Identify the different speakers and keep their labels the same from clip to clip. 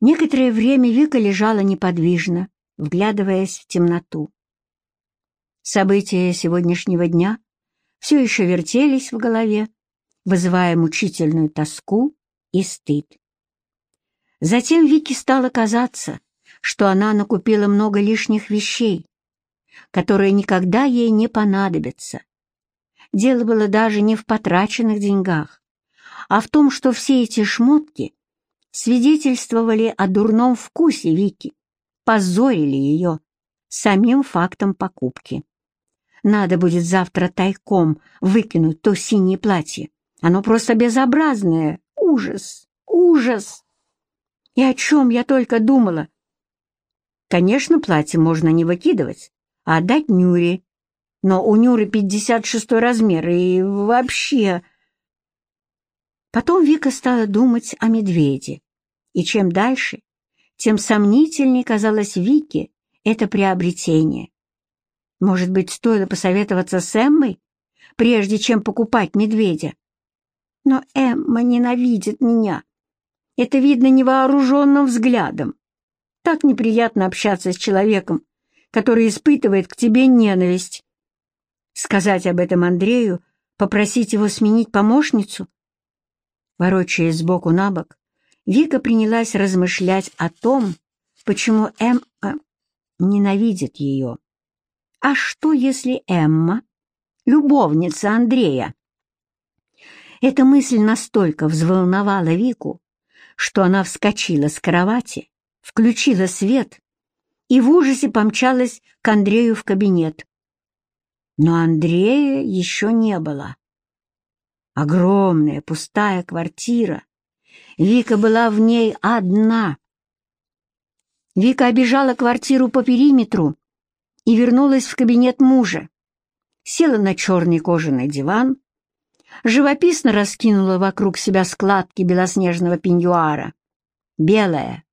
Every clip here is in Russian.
Speaker 1: Некоторое время Вика лежала неподвижно, вглядываясь в темноту. События сегодняшнего дня все еще вертелись в голове, вызывая мучительную тоску и стыд. Затем Вике стало казаться, что она накупила много лишних вещей, которые никогда ей не понадобятся. Дело было даже не в потраченных деньгах, а в том, что все эти шмотки свидетельствовали о дурном вкусе Вики, позорили ее самим фактом покупки. Надо будет завтра тайком выкинуть то синее платье. Оно просто безобразное. Ужас, ужас. И о чем я только думала. Конечно, платье можно не выкидывать, а отдать Нюре. Но у Нюры 56 размер, и вообще... Потом Вика стала думать о медведе. И чем дальше, тем сомнительнее казалось Вике это приобретение. Может быть, стоило посоветоваться с Эммой, прежде чем покупать медведя? Но Эмма ненавидит меня. Это видно невооруженным взглядом. Так неприятно общаться с человеком, который испытывает к тебе ненависть. Сказать об этом Андрею, попросить его сменить помощницу? Ворочаясь сбоку на бок, Вика принялась размышлять о том, почему Эмма ненавидит ее. А что, если Эмма — любовница Андрея? Эта мысль настолько взволновала Вику, что она вскочила с кровати, включила свет и в ужасе помчалась к Андрею в кабинет. Но Андрея еще не было. Огромная пустая квартира. Вика была в ней одна. Вика обижала квартиру по периметру и вернулась в кабинет мужа. Села на черный кожаный диван, живописно раскинула вокруг себя складки белоснежного пеньюара. Белая,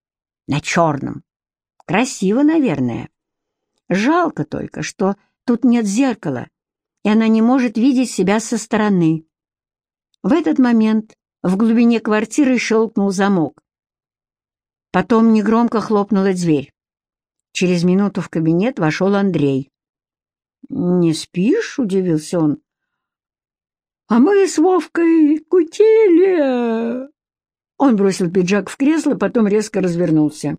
Speaker 1: на черном. Красиво, наверное. Жалко только, что тут нет зеркала, и она не может видеть себя со стороны. В этот момент в глубине квартиры щелкнул замок. Потом негромко хлопнула дверь. Через минуту в кабинет вошел Андрей. «Не спишь?» — удивился он. «А мы с Вовкой кутили!» Он бросил пиджак в кресло, потом резко развернулся.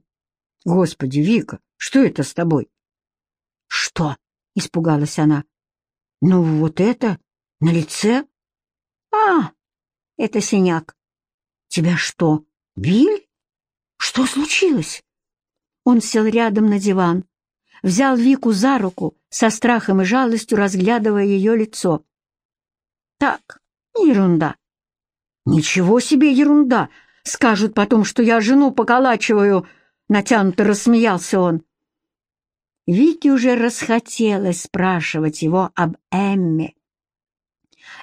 Speaker 1: «Господи, Вика, что это с тобой?» «Что?» — испугалась она. «Ну, вот это, на лице?» «А, это синяк». «Тебя что, били? Что случилось?» Он сел рядом на диван, взял Вику за руку, со страхом и жалостью разглядывая ее лицо. «Так, ерунда». «Ничего себе ерунда! Скажут потом, что я жену поколачиваю!» Натянуто рассмеялся он. Вике уже расхотелось спрашивать его об Эмме.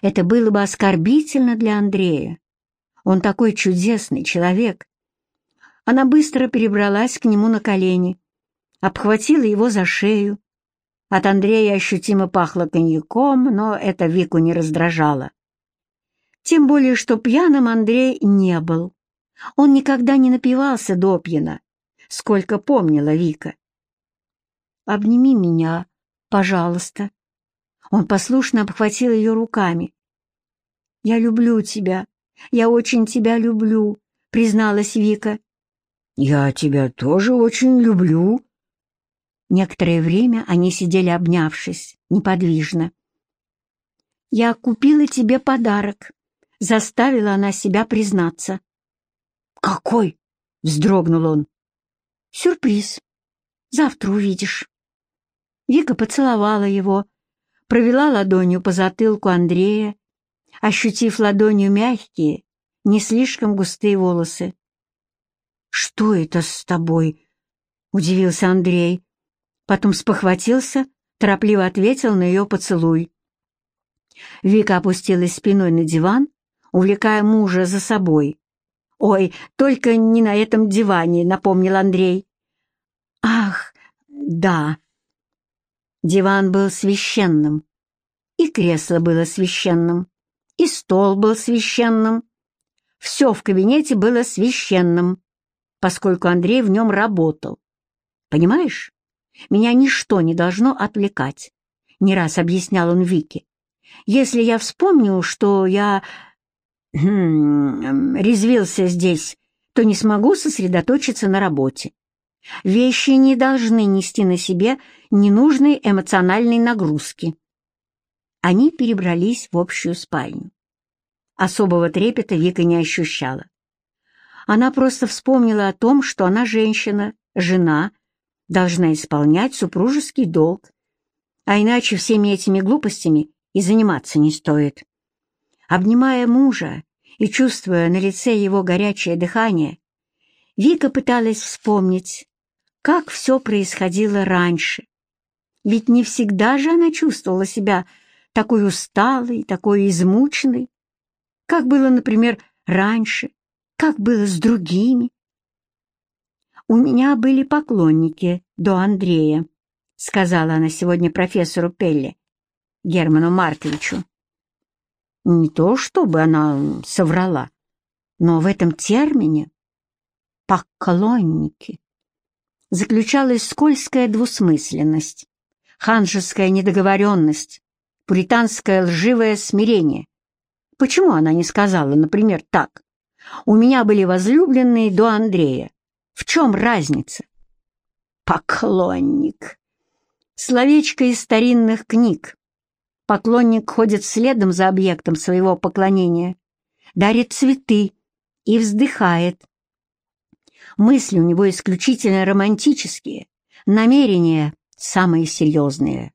Speaker 1: Это было бы оскорбительно для Андрея. Он такой чудесный человек, она быстро перебралась к нему на колени, обхватила его за шею. От Андрея ощутимо пахло коньяком, но это Вику не раздражало. Тем более, что пьяным Андрей не был. Он никогда не напивался до пьяна, сколько помнила Вика. «Обними меня, пожалуйста». Он послушно обхватил ее руками. «Я люблю тебя, я очень тебя люблю», — призналась Вика. «Я тебя тоже очень люблю». Некоторое время они сидели обнявшись, неподвижно. «Я купила тебе подарок», — заставила она себя признаться. «Какой?» — вздрогнул он. «Сюрприз. Завтра увидишь». Вика поцеловала его, провела ладонью по затылку Андрея, ощутив ладонью мягкие, не слишком густые волосы. «Что это с тобой?» — удивился Андрей. Потом спохватился, торопливо ответил на ее поцелуй. Вика опустилась спиной на диван, увлекая мужа за собой. «Ой, только не на этом диване», — напомнил Андрей. «Ах, да». Диван был священным, и кресло было священным, и стол был священным. Все в кабинете было священным. поскольку Андрей в нем работал. Понимаешь? Меня ничто не должно отвлекать, — не раз объяснял он Вике. Если я вспомню, что я хм, резвился здесь, то не смогу сосредоточиться на работе. Вещи не должны нести на себе ненужной эмоциональной нагрузки. Они перебрались в общую спальню. Особого трепета Вика не ощущала. Она просто вспомнила о том, что она женщина, жена, должна исполнять супружеский долг, а иначе всеми этими глупостями и заниматься не стоит. Обнимая мужа и чувствуя на лице его горячее дыхание, Вика пыталась вспомнить, как все происходило раньше. Ведь не всегда же она чувствовала себя такой усталой, такой измученной, как было, например, раньше, как было с другими. «У меня были поклонники до Андрея», — сказала она сегодня профессору Пелле, Герману Марковичу. Не то чтобы она соврала, но в этом термине «поклонники» заключалась скользкая двусмысленность, ханжеская недоговоренность, пуританское лживое смирение. Почему она не сказала, например, так? «У меня были возлюбленные до Андрея. В чем разница?» «Поклонник» — словечко из старинных книг. Поклонник ходит следом за объектом своего поклонения, дарит цветы и вздыхает, Мысли у него исключительно романтические, намерения самые серьезные.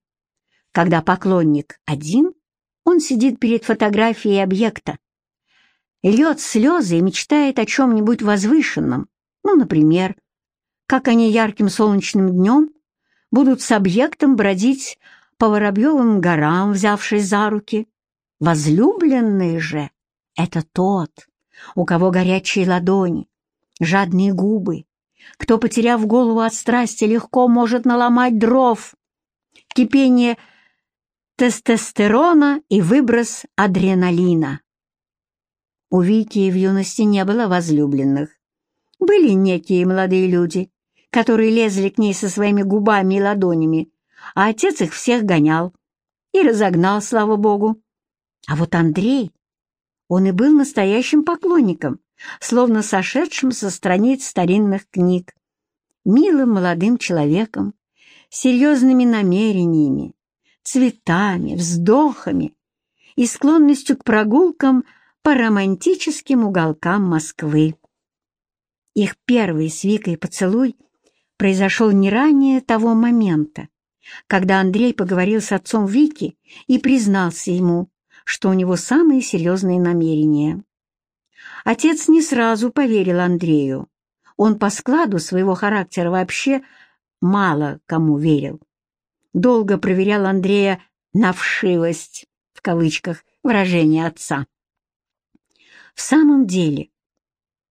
Speaker 1: Когда поклонник один, он сидит перед фотографией объекта, льет слезы и мечтает о чем-нибудь возвышенном, ну, например, как они ярким солнечным днем будут с объектом бродить по Воробьевым горам, взявшись за руки. Возлюбленный же — это тот, у кого горячие ладони, жадные губы. Кто, потеряв голову от страсти, легко может наломать дров. Кипение тестостерона и выброс адреналина. У Вики в юности не было возлюбленных. Были некие молодые люди, которые лезли к ней со своими губами и ладонями, а отец их всех гонял и разогнал, слава богу. А вот Андрей, он и был настоящим поклонником, словно сошедшим со страниц старинных книг, милым молодым человеком, серьезными намерениями, цветами, вздохами и склонностью к прогулкам по романтическим уголкам Москвы. Их первый с Викой поцелуй произошел не ранее того момента, когда Андрей поговорил с отцом Вики и признался ему, что у него самые серьезные намерения. Отец не сразу поверил Андрею. Он по складу своего характера вообще мало кому верил. Долго проверял Андрея на вшивость, в кавычках, выражение отца. В самом деле,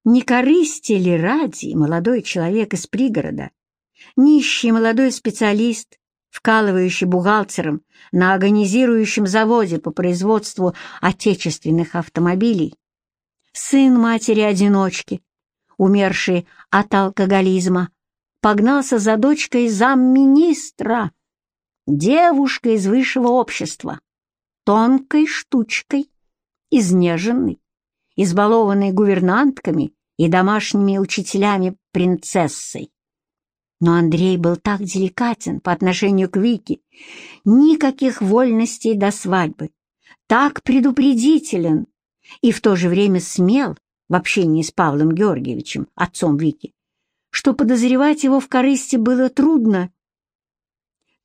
Speaker 1: не корысти ли ради молодой человек из пригорода, нищий молодой специалист, вкалывающий бухгалтером на организирующем заводе по производству отечественных автомобилей, сын матери-одиночки, умерший от алкоголизма, погнался за дочкой замминистра, девушкой из высшего общества, тонкой штучкой, изнеженной, избалованной гувернантками и домашними учителями принцессой. Но Андрей был так деликатен по отношению к Вике, никаких вольностей до свадьбы, так предупредителен, и в то же время смел в общении с Павлом Георгиевичем, отцом Вики, что подозревать его в корысти было трудно.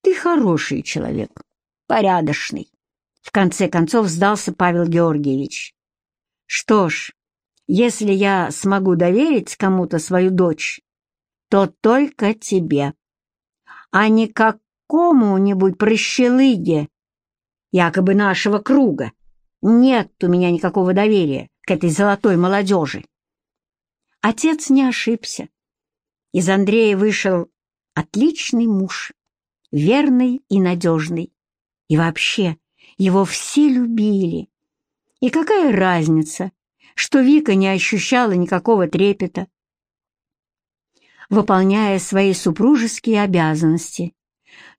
Speaker 1: «Ты хороший человек, порядочный», — в конце концов сдался Павел Георгиевич. «Что ж, если я смогу доверить кому-то свою дочь, то только тебе, а не какому-нибудь прощелыге, якобы нашего круга. Нет у меня никакого доверия к этой золотой молодежи. Отец не ошибся. Из Андрея вышел отличный муж, верный и надежный. И вообще, его все любили. И какая разница, что Вика не ощущала никакого трепета? выполняя свои супружеские обязанности.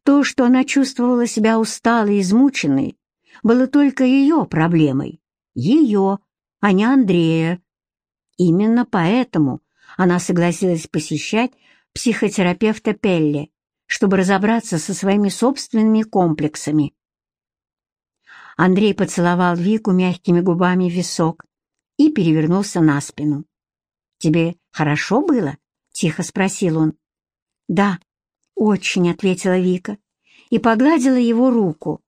Speaker 1: То, что она чувствовала себя усталой и измученной, было только ее проблемой. Ее, а не Андрея. Именно поэтому она согласилась посещать психотерапевта Пелли, чтобы разобраться со своими собственными комплексами. Андрей поцеловал Вику мягкими губами в висок и перевернулся на спину. «Тебе хорошо было?» — тихо спросил он. «Да, очень», — ответила Вика и погладила его руку.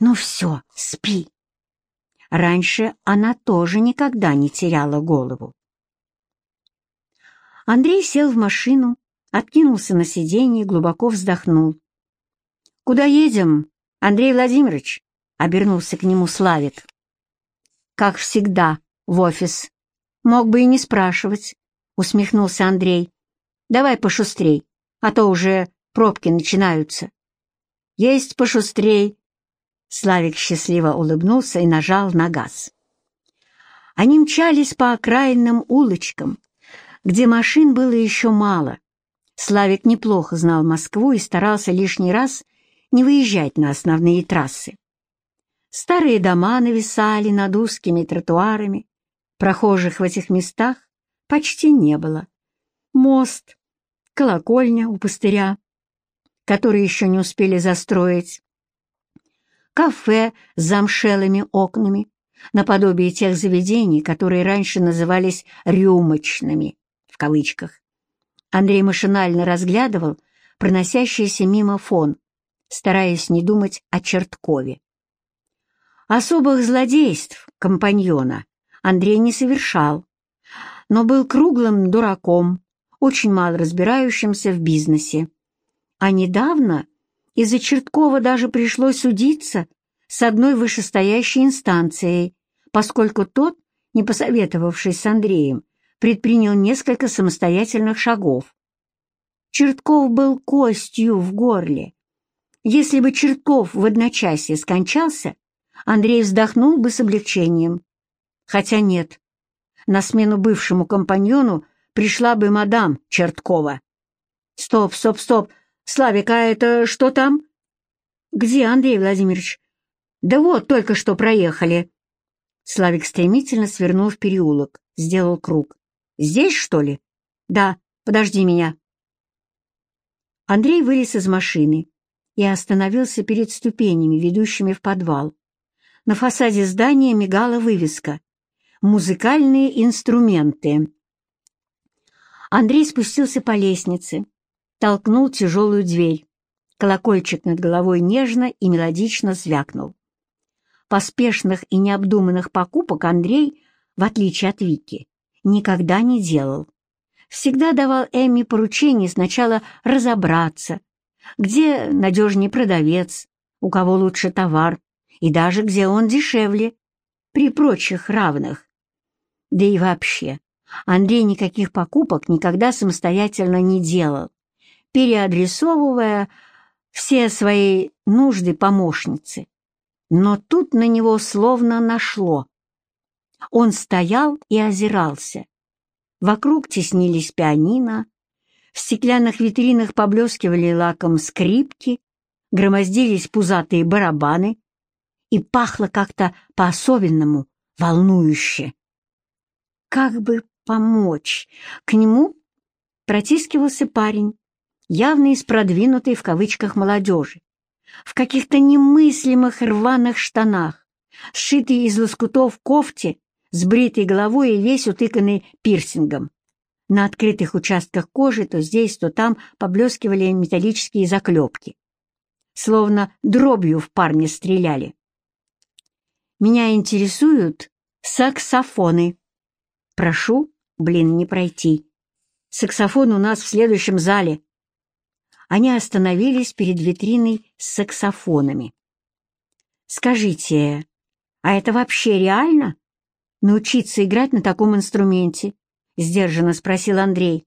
Speaker 1: «Ну все, спи». Раньше она тоже никогда не теряла голову. Андрей сел в машину, откинулся на сиденье и глубоко вздохнул. «Куда едем, Андрей Владимирович?» — обернулся к нему Славик. «Как всегда, в офис. Мог бы и не спрашивать», — усмехнулся Андрей. «Давай пошустрей, а то уже пробки начинаются». «Есть пошустрей!» Славик счастливо улыбнулся и нажал на газ. Они мчались по окраинным улочкам, где машин было еще мало. Славик неплохо знал Москву и старался лишний раз не выезжать на основные трассы. Старые дома нависали над узкими тротуарами, прохожих в этих местах почти не было. Мост, колокольня у пустыря, который еще не успели застроить, кафе с замшелыми окнами, наподобие тех заведений, которые раньше назывались «рюмочными» в кавычках. Андрей машинально разглядывал проносящийся мимо фон, стараясь не думать о Черткове. Особых злодейств компаньона Андрей не совершал, но был круглым дураком, очень мало разбирающимся в бизнесе. А недавно из-за Черткова даже пришлось судиться с одной вышестоящей инстанцией, поскольку тот, не посоветовавшись с Андреем, предпринял несколько самостоятельных шагов. Чертков был костью в горле. Если бы Чертков в одночасье скончался, Андрей вздохнул бы с облегчением. Хотя нет, на смену бывшему компаньону пришла бы мадам Черткова. «Стоп, стоп, стоп! Славик, а это что там?» «Где, Андрей Владимирович?» «Да вот, только что проехали». Славик стремительно свернул в переулок, сделал круг. Здесь, что ли? Да, подожди меня. Андрей вылез из машины и остановился перед ступенями, ведущими в подвал. На фасаде здания мигала вывеска «Музыкальные инструменты». Андрей спустился по лестнице, толкнул тяжелую дверь. Колокольчик над головой нежно и мелодично звякнул. Поспешных и необдуманных покупок Андрей, в отличие от Вики, никогда не делал. Всегда давал Эмми поручение сначала разобраться, где надежнее продавец, у кого лучше товар, и даже где он дешевле, при прочих равных. Да и вообще, Андрей никаких покупок никогда самостоятельно не делал, переадресовывая все свои нужды помощницы. Но тут на него словно нашло. Он стоял и озирался. Вокруг теснились пианино, в стеклянных витринах поблескивали лаком скрипки, громоздились пузатые барабаны, и пахло как-то по-особенному, волнующе. Как бы помочь? К нему протискивался парень, явно из продвинутой в кавычках молодежи, в каких-то немыслимых рваных штанах, сшитые из лоскутов кофте с бритой головой и весь утыканный пирсингом. На открытых участках кожи то здесь, то там поблескивали металлические заклепки. Словно дробью в парне стреляли. Меня интересуют саксофоны. Прошу, блин, не пройти. Саксофон у нас в следующем зале. Они остановились перед витриной с саксофонами. Скажите, а это вообще реально? научиться играть на таком инструменте?» — сдержанно спросил Андрей.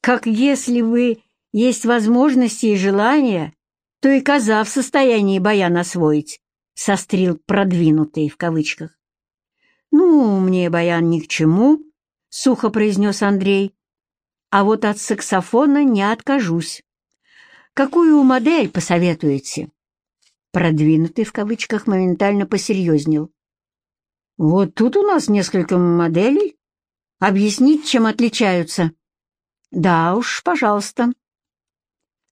Speaker 1: «Как если бы есть возможности и желания, то и коза в состоянии баян освоить», — сострил продвинутый в кавычках. «Ну, мне баян ни к чему», — сухо произнес Андрей. А вот от саксофона не откажусь. Какую модель посоветуете?» Продвинутый в кавычках моментально посерьезнел. «Вот тут у нас несколько моделей. Объяснить, чем отличаются?» «Да уж, пожалуйста».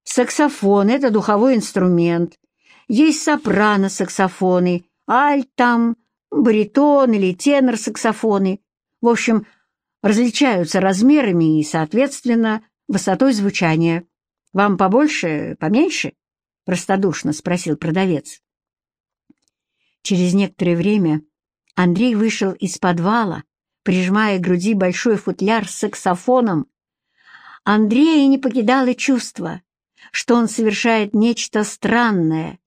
Speaker 1: «Саксофон — это духовой инструмент. Есть сопрано-саксофоны, альт там, баритон или тенор-саксофоны. В общем, различаются размерами и, соответственно, высотой звучания. Вам побольше, поменьше?» — простодушно спросил продавец. Через некоторое время Андрей вышел из подвала, прижимая к груди большой футляр с саксофоном. Андрея не покидало чувство, что он совершает нечто странное,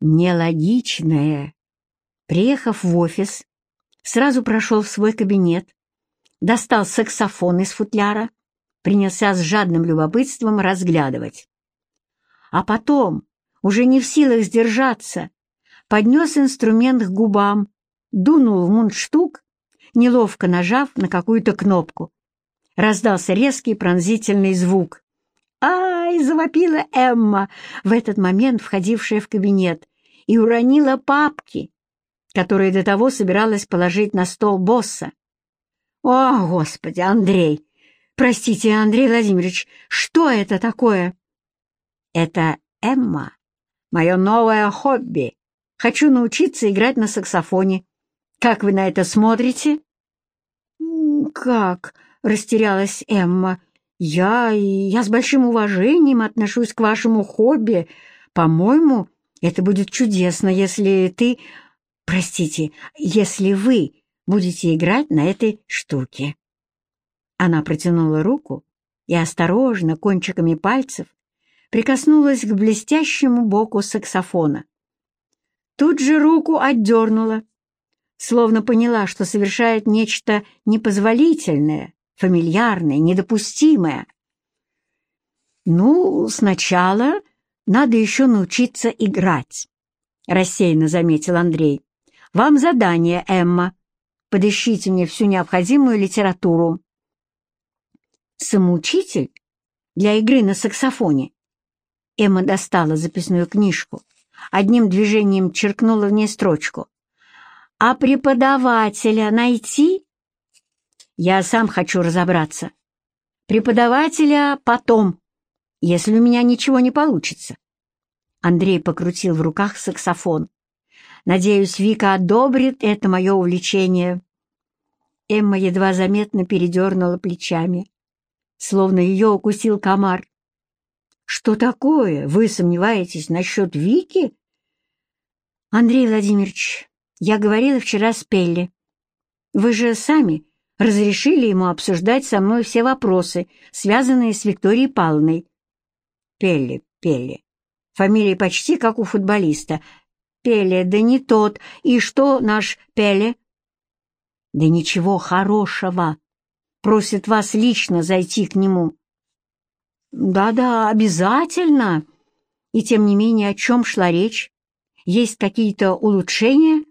Speaker 1: нелогичное. Приехав в офис, сразу прошел в свой кабинет, достал саксофон из футляра, принялся с жадным любопытством разглядывать. А потом, уже не в силах сдержаться, поднес инструмент к губам, дунул в мундштук, неловко нажав на какую-то кнопку. Раздался резкий пронзительный звук. «Ай!» — завопила Эмма, в этот момент входившая в кабинет, и уронила папки, которые до того собиралась положить на стол босса. «О, Господи, Андрей! Простите, Андрей Владимирович, что это такое?» «Это Эмма, мое новое хобби. Хочу научиться играть на саксофоне. Как вы на это смотрите?»
Speaker 2: «Как?» — растерялась Эмма. «Я... я с большим уважением отношусь к вашему хобби. По-моему, это будет чудесно, если ты... Простите, если вы будете играть на этой штуке». Она протянула руку и осторожно, кончиками пальцев, прикоснулась к блестящему боку саксофона. Тут же руку отдернула, словно поняла, что совершает нечто непозволительное, фамильярное, недопустимое. «Ну, сначала надо еще научиться играть», — рассеянно заметил Андрей. «Вам задание, Эмма. Подыщите мне всю необходимую литературу». «Самоучитель? Для игры на саксофоне?» Эмма достала записную книжку, одним движением черкнула в ней строчку. «А преподавателя найти?» «Я сам хочу разобраться. Преподавателя потом, если у меня ничего не получится». Андрей покрутил в руках саксофон. «Надеюсь, Вика одобрит это мое увлечение». Эмма едва заметно передернула плечами, словно ее укусил комар. «Что такое? Вы сомневаетесь насчет Вики?» «Андрей Владимирович, я говорила вчера с Пелли. Вы же сами разрешили ему обсуждать со мной все вопросы, связанные с Викторией Павловной». «Пелли, Пелли. Фамилия почти как у футболиста. Пеле, да не тот. И что наш Пеле?» «Да ничего хорошего. Просит вас лично зайти к нему». «Да-да, обязательно!» И тем не менее, о чем шла речь? Есть какие-то улучшения?»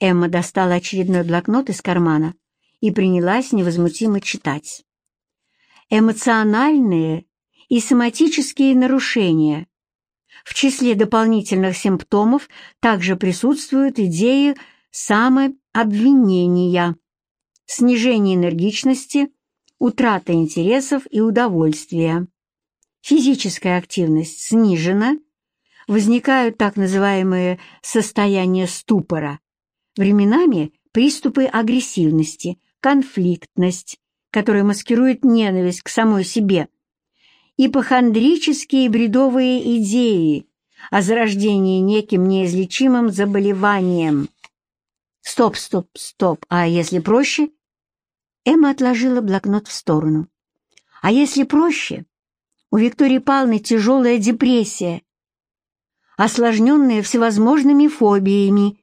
Speaker 2: Эмма достала очередной блокнот из кармана и принялась невозмутимо читать. Эмоциональные и соматические нарушения. В числе дополнительных симптомов также присутствуют идеи самообвинения, снижение энергичности, утрата интересов и удовольствия. Физическая активность снижена, возникают так называемые состояния ступора, временами приступы агрессивности, конфликтность, которая маскирует ненависть к самой себе, ипохондрические бредовые идеи о зарождении неким неизлечимым заболеванием. Стоп, стоп, стоп, а если проще? Эмма отложила блокнот в сторону. А если проще? У Виктории Павловны тяжелая депрессия, осложненная всевозможными фобиями,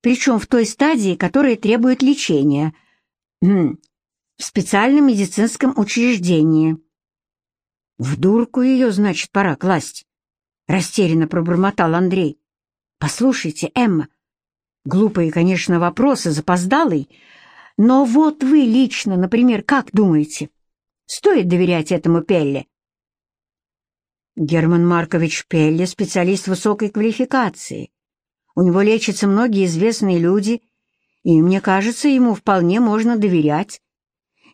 Speaker 2: причем в той стадии, которая требует лечения, в специальном медицинском учреждении. «В дурку ее, значит, пора класть», — растерянно пробормотал Андрей. «Послушайте, Эмма, глупые, конечно, вопросы, запоздалый, но вот вы лично, например, как думаете, Стоит доверять этому Пелле?» Герман Маркович Пелле — специалист высокой квалификации. У него лечатся многие известные люди, и, мне кажется, ему вполне можно доверять.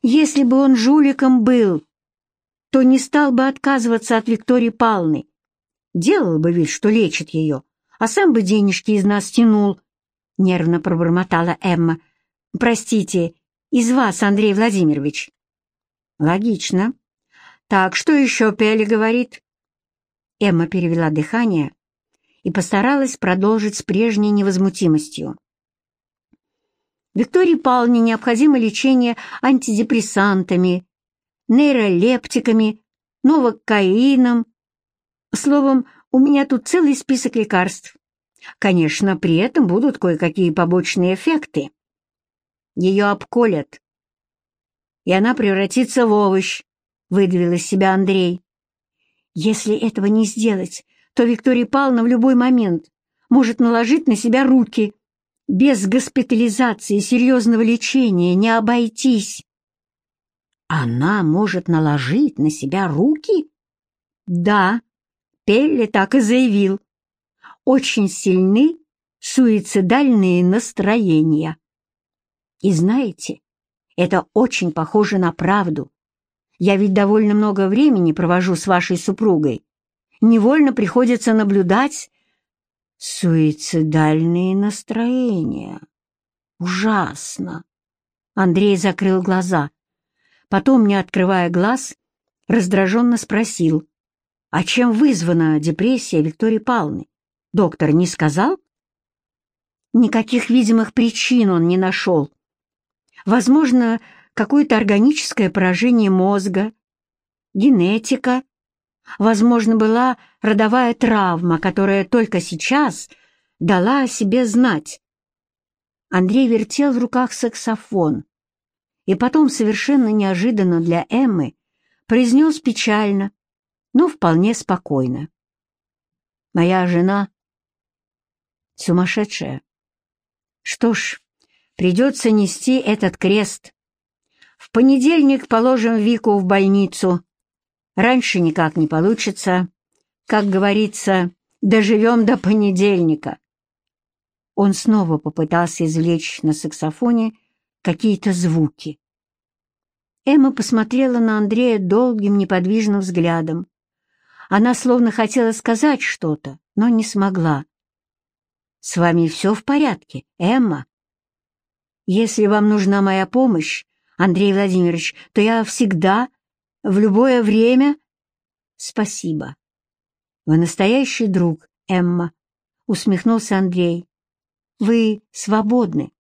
Speaker 2: Если бы он жуликом был, то не стал бы отказываться от Виктории Павловны. Делал бы вид, что лечит ее, а сам бы денежки из нас тянул, — нервно пробормотала Эмма. «Простите, из вас, Андрей Владимирович». «Логично. Так, что еще Пелли говорит?» Эмма перевела дыхание и постаралась продолжить с прежней невозмутимостью. Виктории Павловне необходимо лечение антидепрессантами, нейролептиками, новокаином. Словом, у меня тут целый список лекарств. Конечно, при этом будут кое-какие побочные эффекты. Ее обколят, и она превратится в овощ, выдавил из себя Андрей. Если этого не сделать, то Виктория Павловна в любой момент может наложить на себя руки. Без госпитализации и серьезного лечения не обойтись. Она может наложить на себя руки? Да, Пелли так и заявил. Очень сильны суицидальные настроения. И знаете, это очень похоже на правду. Я ведь довольно много времени провожу с вашей супругой. Невольно приходится наблюдать суицидальные настроения. Ужасно. Андрей закрыл глаза. Потом, не открывая глаз, раздраженно спросил, «А чем вызвана депрессия Виктории Павловны? Доктор не сказал?» Никаких видимых причин он не нашел. Возможно, какое-то органическое поражение мозга, генетика. Возможно, была родовая травма, которая только сейчас дала о себе знать. Андрей вертел в руках саксофон и потом совершенно неожиданно для Эммы произнес печально, но вполне спокойно. «Моя жена сумасшедшая. Что ж, придется нести этот крест. В понедельник положим Вику в больницу. Раньше никак не получится. Как говорится, доживем до понедельника. Он снова попытался извлечь на саксофоне какие-то звуки. Эмма посмотрела на Андрея долгим неподвижным взглядом. Она словно хотела сказать что-то, но не смогла. «С вами все в порядке, Эмма?» «Если вам нужна моя помощь, Андрей Владимирович, то я всегда, в любое время...» «Спасибо. Вы настоящий друг, Эмма», — усмехнулся Андрей. «Вы свободны».